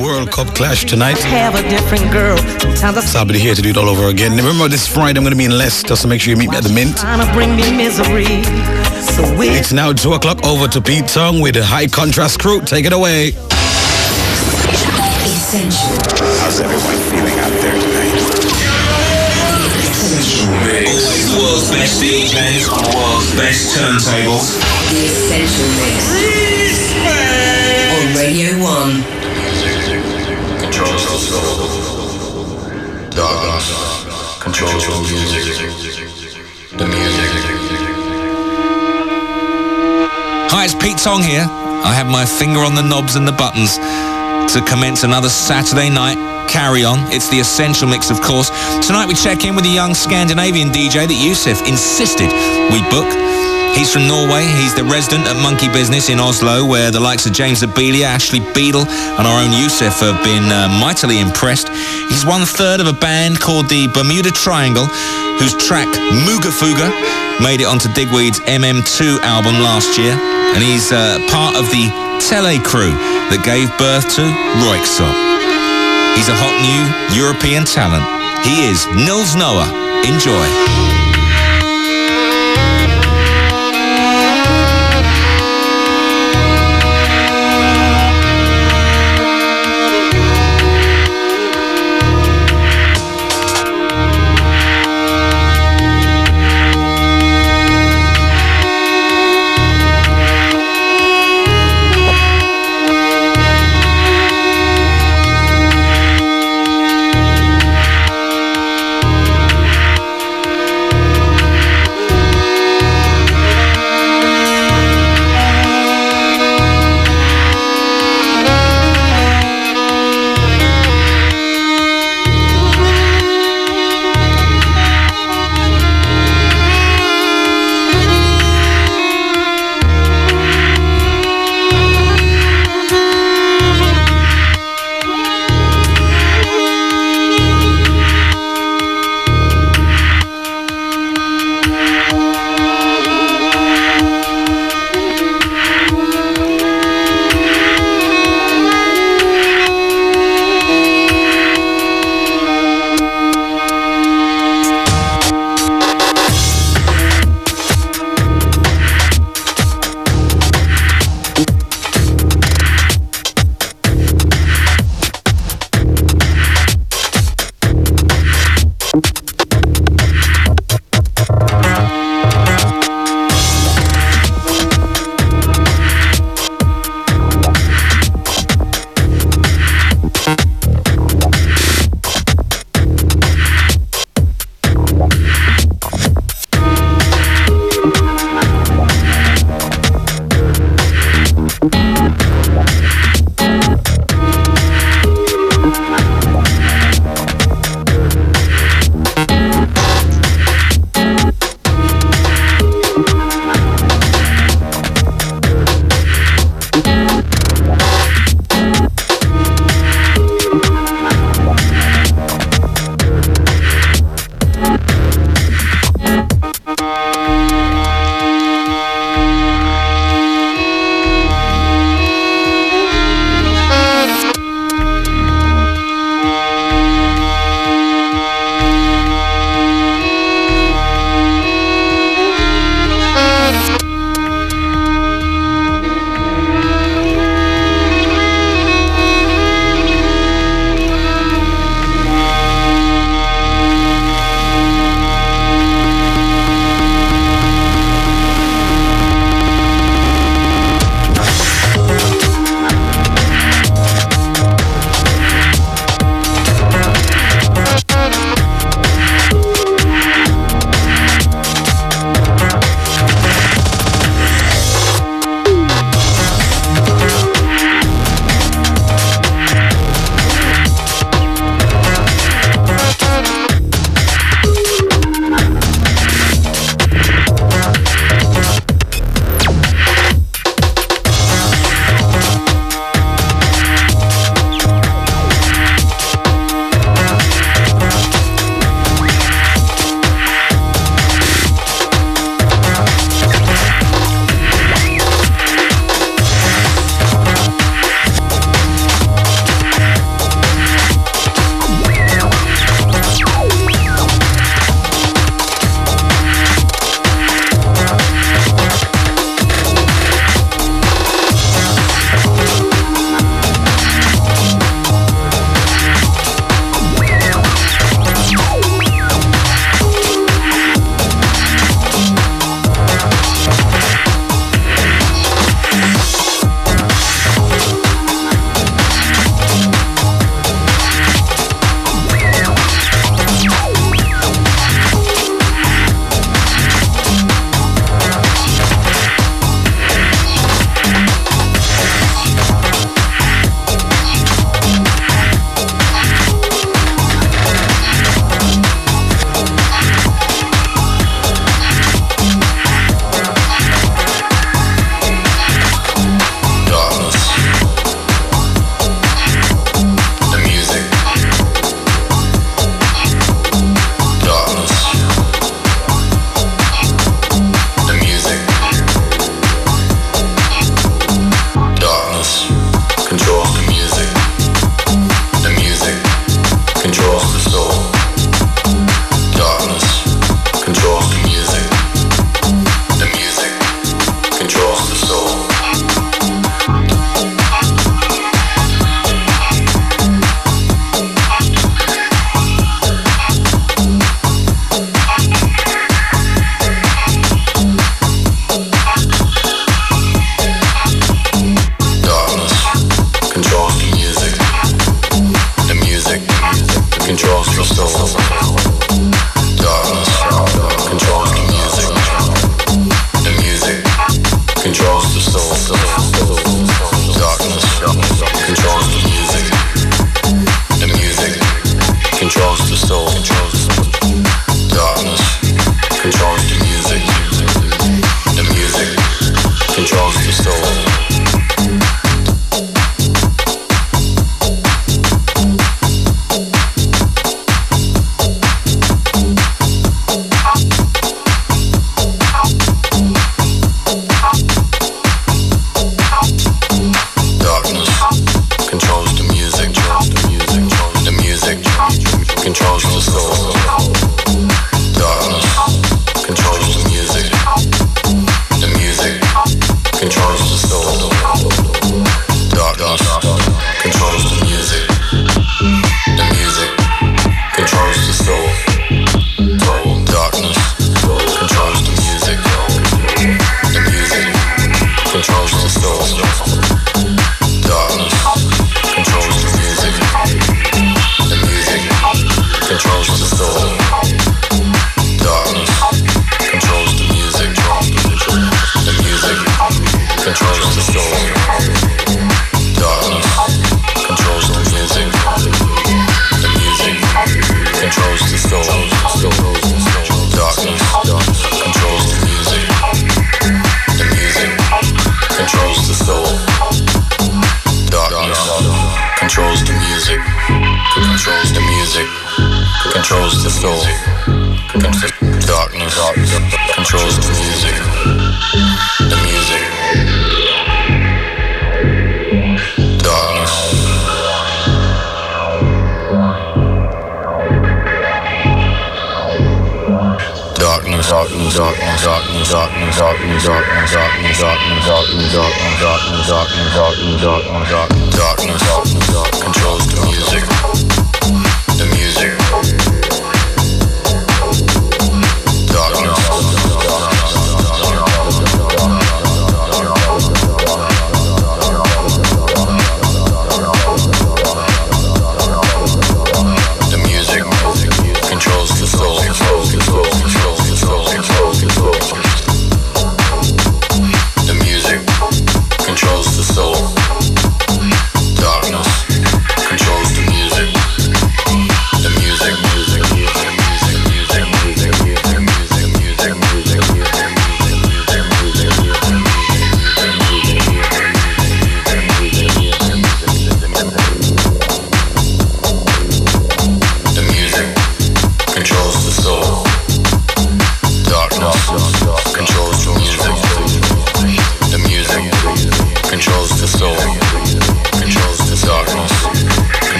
World Cup clash tonight. Have a different girl. So I'll be here to do it all over again. Remember this Friday I'm going to be in Leicester, so make sure you meet me at the Mint. It's now 2 o'clock over to Pete Tong with the high contrast crew. Take it away. Essential. How's everyone feeling out there tonight? Essential Mix. The world's best DJs on the world's best turntables. The Essential Mix. On Radio 1 controls the soul. Darkness controls the music. The music. Hi, it's Pete Tong here. I have my finger on the knobs and the buttons to commence another Saturday night carry on. It's the essential mix, of course. Tonight we check in with a young Scandinavian DJ that Yousef insisted we book. He's from Norway. He's the resident at Monkey Business in Oslo, where the likes of James Zabiela, Ashley Beadle, and our own Yousef have been uh, mightily impressed. He's one third of a band called the Bermuda Triangle, whose track Muga Fuga made it onto Digweed's MM2 album last year. And he's uh, part of the Tele crew that gave birth to Röyksopp. He's a hot new European talent. He is Nils Noa. Enjoy.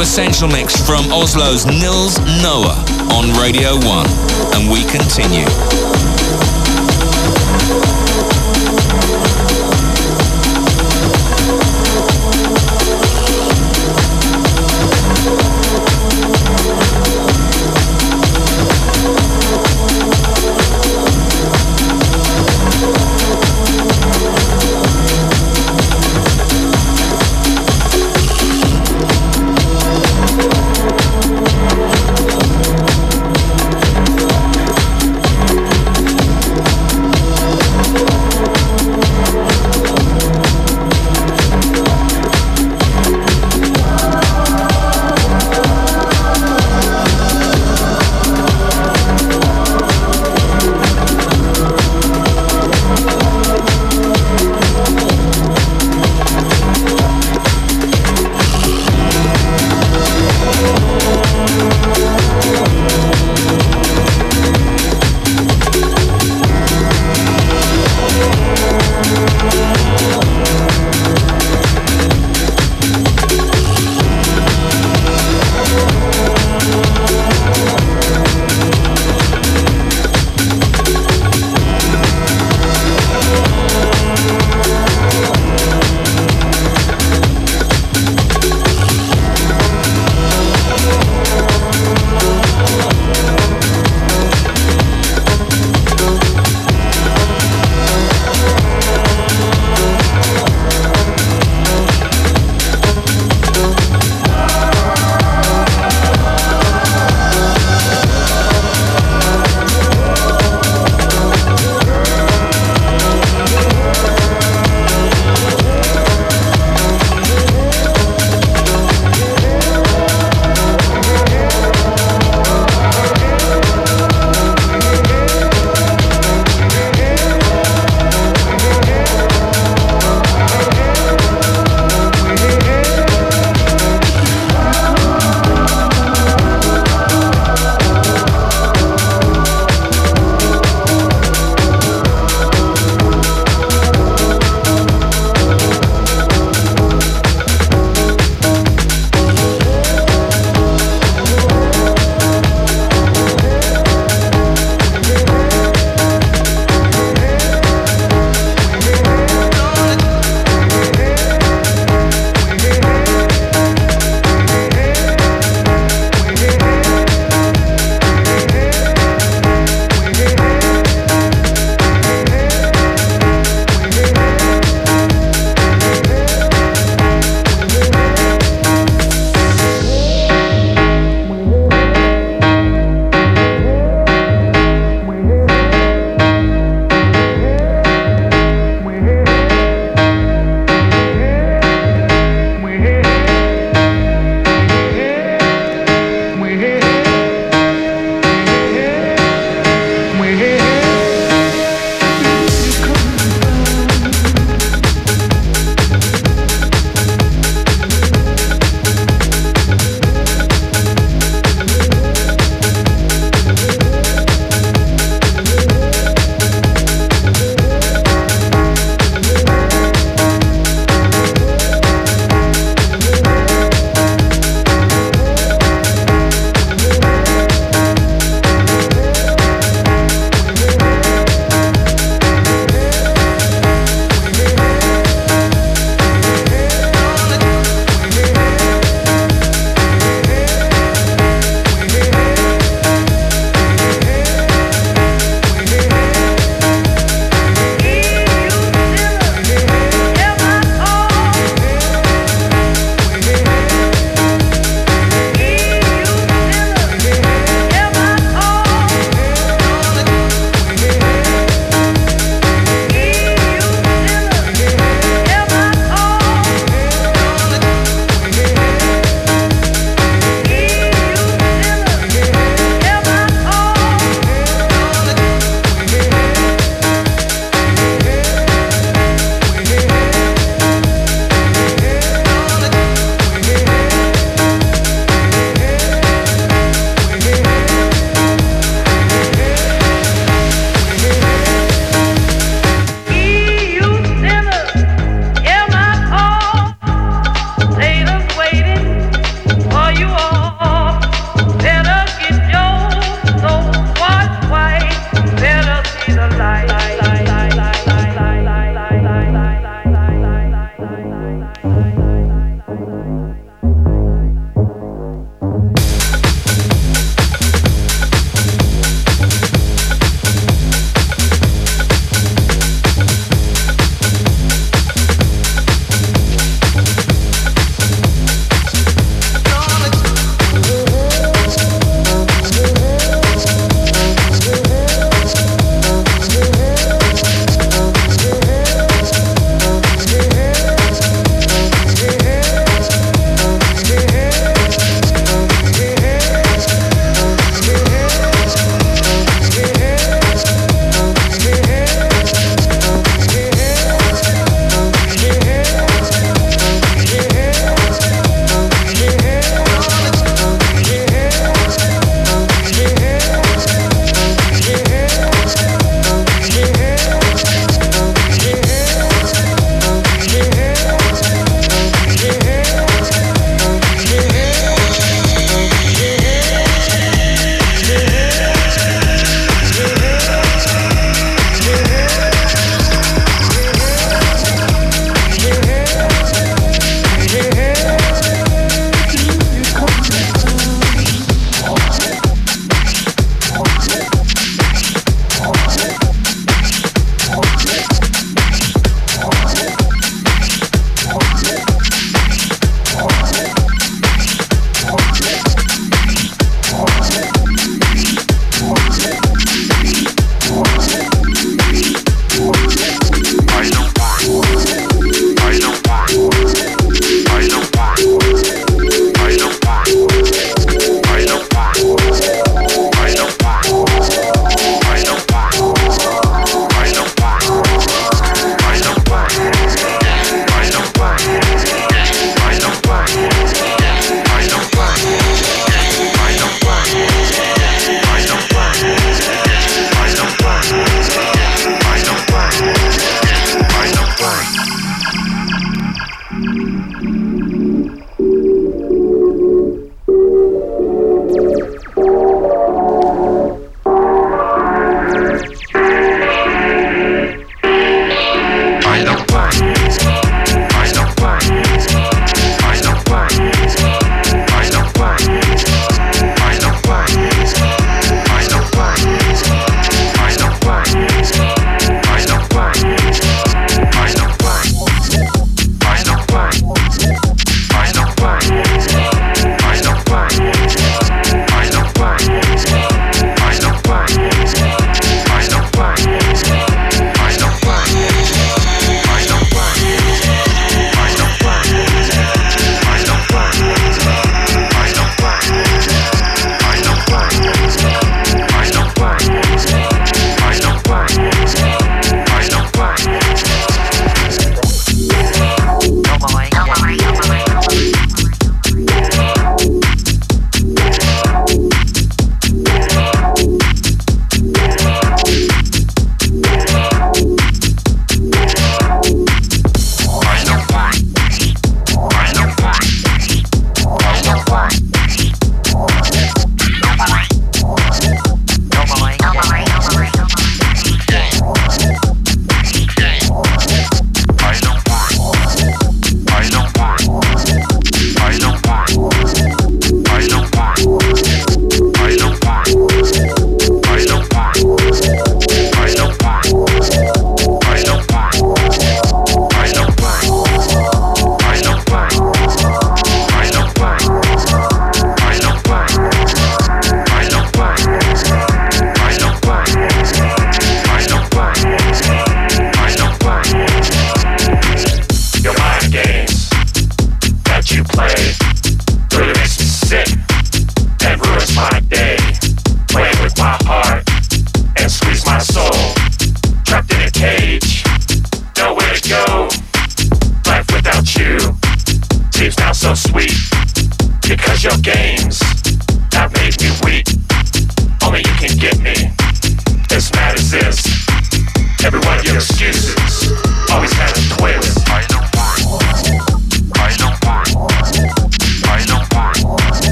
Essential mix from Oslo's Nils Noa on Radio 1. And we continue.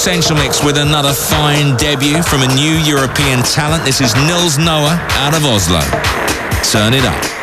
Essential Mix with another fine debut from a new European talent. This is Nils Noa out of Oslo. Turn it up.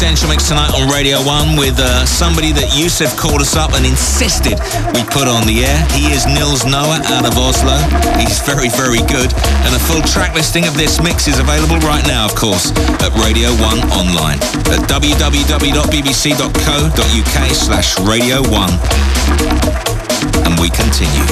Essential Mix tonight on Radio 1 with uh, somebody that Yousef called us up and insisted we put on the air. He is Nils Noa out of Oslo. He's very, very good. And a full track listing of this mix is available right now, of course, at Radio 1 online at www.bbc.co.uk slash Radio 1. And we continue.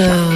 Essential.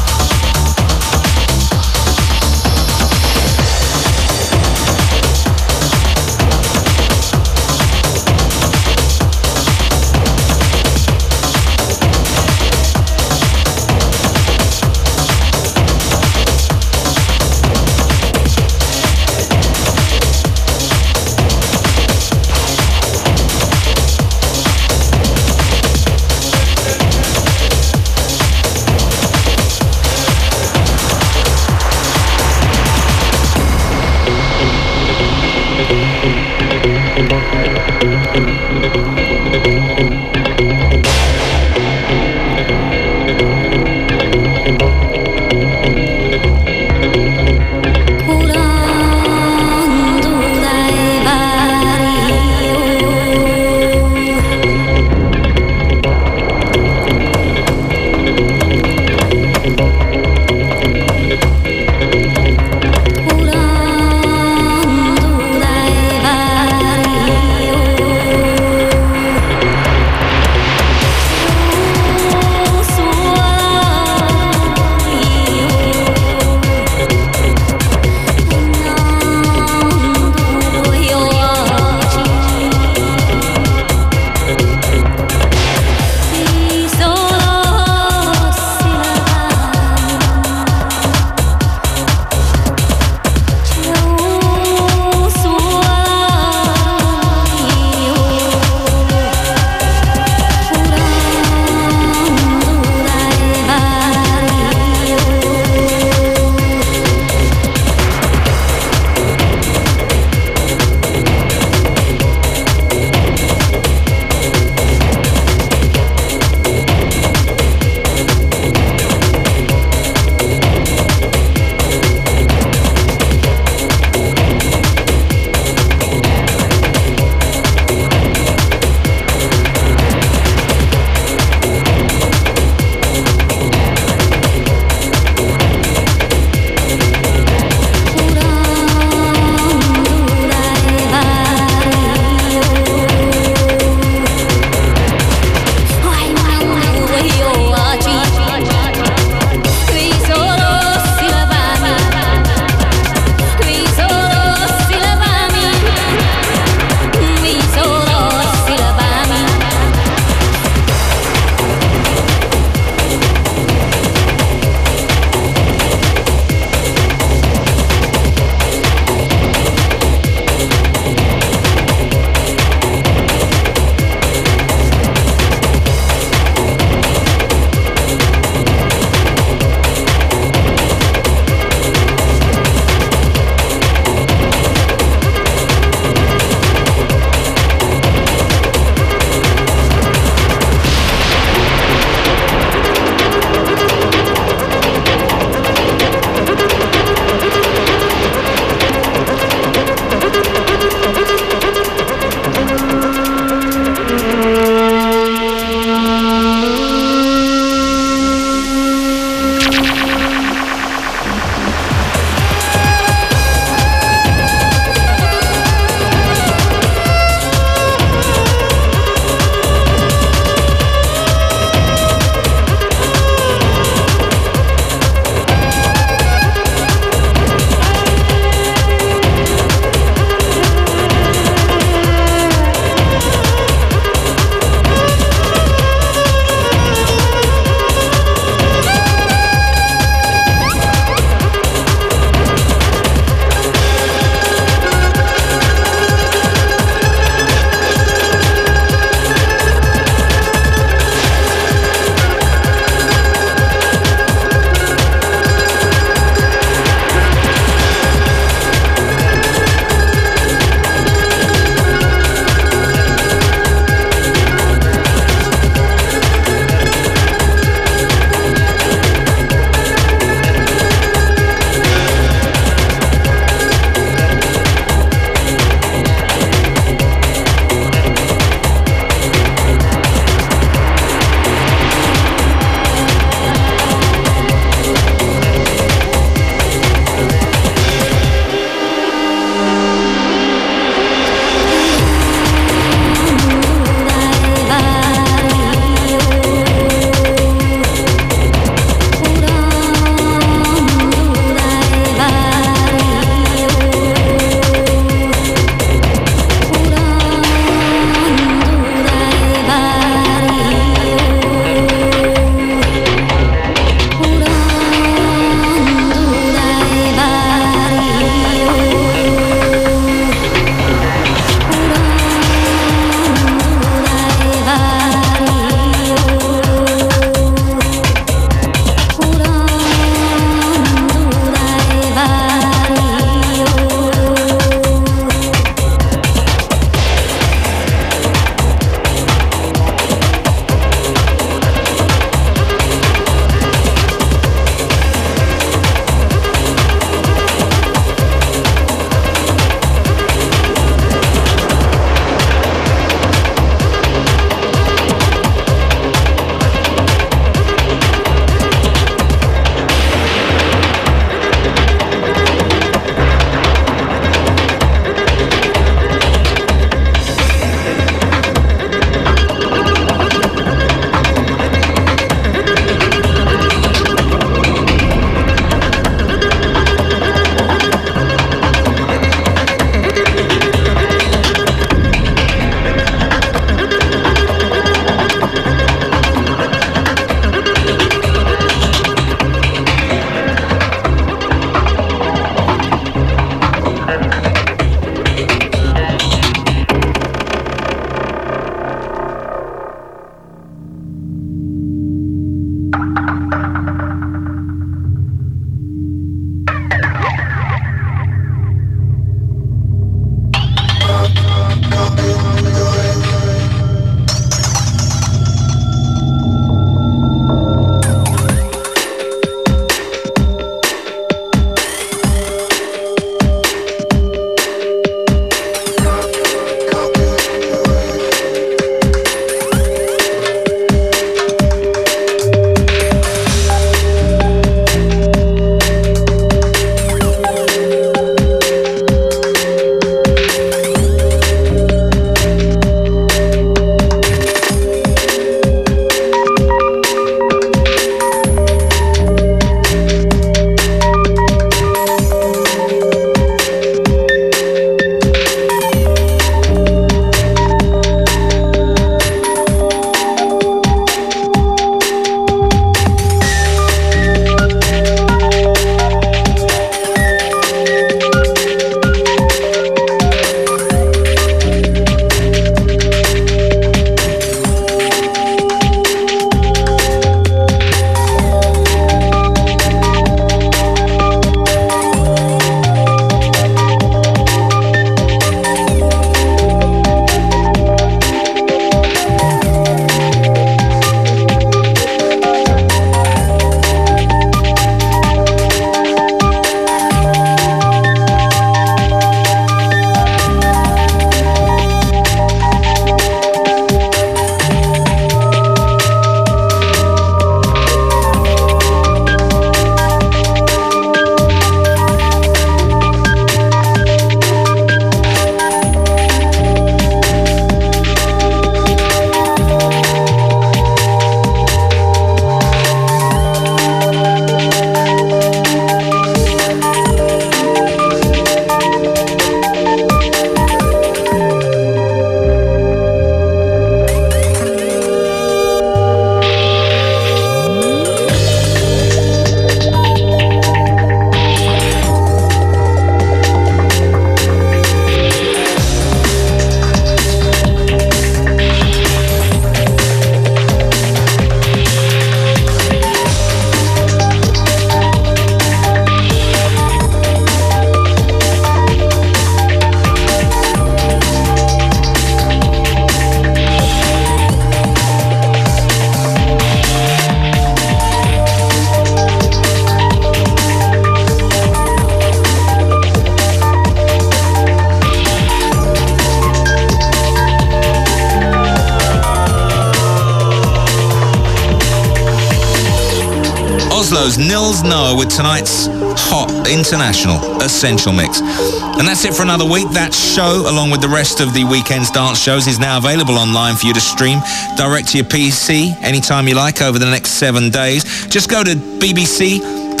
Essential mix. And that's it for another week. That show, along with the rest of the weekend's dance shows, is now available online for you to stream direct to your PC anytime you like over the next seven days. Just go to bbc.co.uk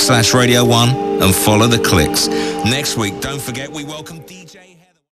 slash Radio 1 and follow the clicks. Next week, don't forget we welcome.